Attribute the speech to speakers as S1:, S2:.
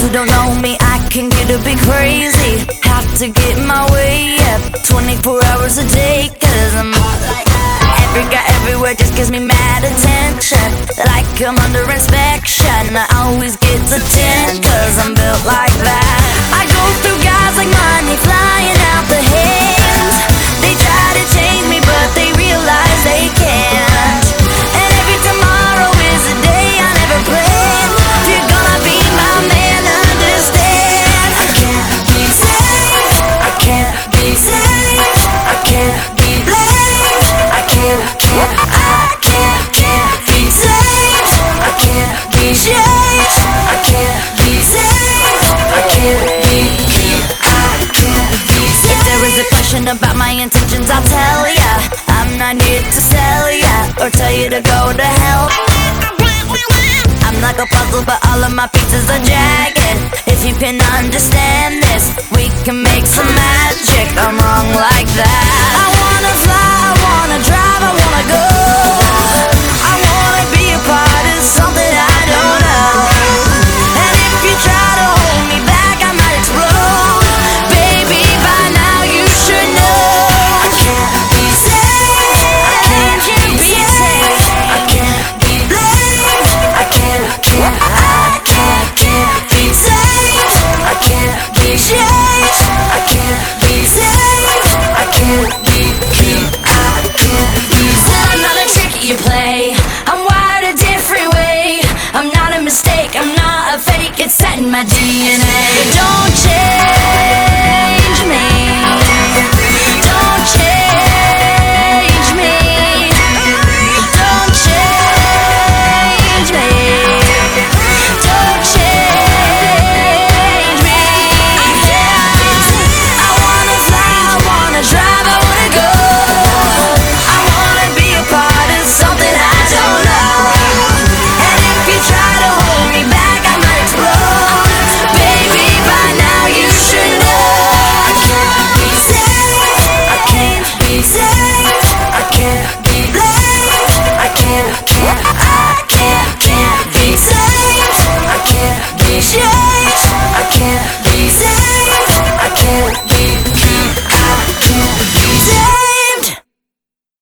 S1: who don't know me, I can get a bit crazy. Have to get my way up 24 hours a day, cause I'm hot like that. Every guy everywhere just gives me mad attention. Like I'm under inspection, I always get the 10, cause I'm built like. Or tell you to go to hell I'm like a puzzle, but all of my pieces are jagged. If you can understand this, we can make some I'm wired a different way. I'm not a mistake, I'm not a fake, it's set in my DNA. Don't